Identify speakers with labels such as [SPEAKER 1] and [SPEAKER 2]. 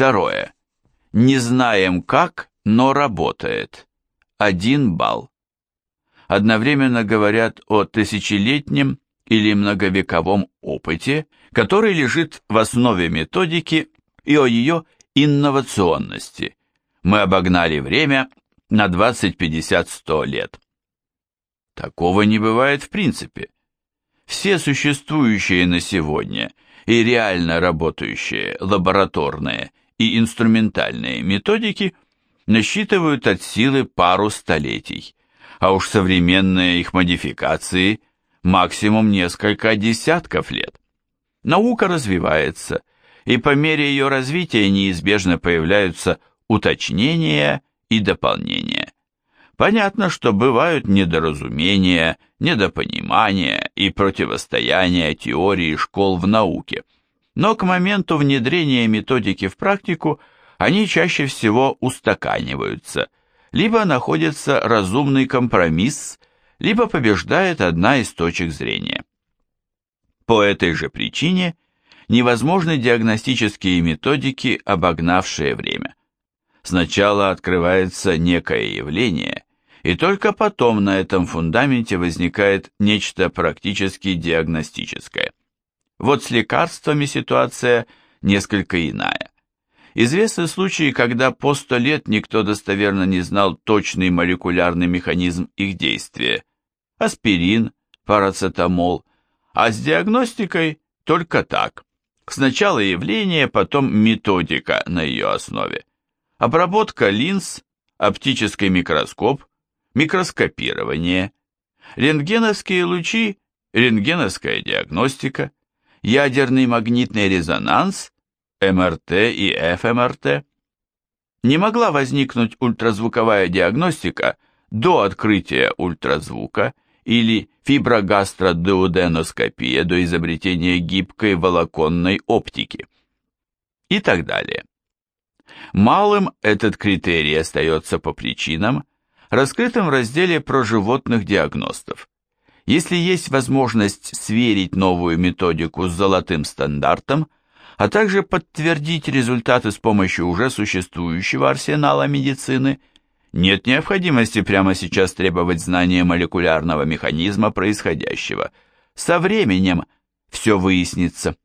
[SPEAKER 1] Второе. Не знаем как, но работает. Один балл. Одновременно говорят о тысячелетнем или многовековом опыте, который лежит в основе методики и о ее инновационности. Мы обогнали время на 20, 50, 100 лет. Такого не бывает в принципе. Все существующие на сегодня и реально работающие лабораторные и инструментальные методики насчитывают от силы пару столетий, а уж современные их модификации максимум несколько десятков лет. Наука развивается, и по мере ее развития неизбежно появляются уточнения и дополнения. Понятно, что бывают недоразумения, недопонимания и противостояния теории школ в науке, но к моменту внедрения методики в практику они чаще всего устаканиваются, либо находится разумный компромисс, либо побеждает одна из точек зрения. По этой же причине невозможны диагностические методики, обогнавшие время. Сначала открывается некое явление, и только потом на этом фундаменте возникает нечто практически диагностическое. Вот с лекарствами ситуация несколько иная. Известны случаи, когда по сто лет никто достоверно не знал точный молекулярный механизм их действия. Аспирин, парацетамол, а с диагностикой только так. Сначала явление, потом методика на ее основе. Обработка линз, оптический микроскоп, микроскопирование, рентгеновские лучи, рентгеновская диагностика, ядерный магнитный резонанс, МРТ и ФМРТ. Не могла возникнуть ультразвуковая диагностика до открытия ультразвука или фиброгастродеуденоскопия до изобретения гибкой волоконной оптики и так далее. Малым этот критерий остается по причинам, раскрытым в разделе про животных диагностов. Если есть возможность сверить новую методику с золотым стандартом, а также подтвердить результаты с помощью уже существующего арсенала медицины – нет необходимости прямо сейчас требовать знания молекулярного механизма происходящего. Со временем все выяснится.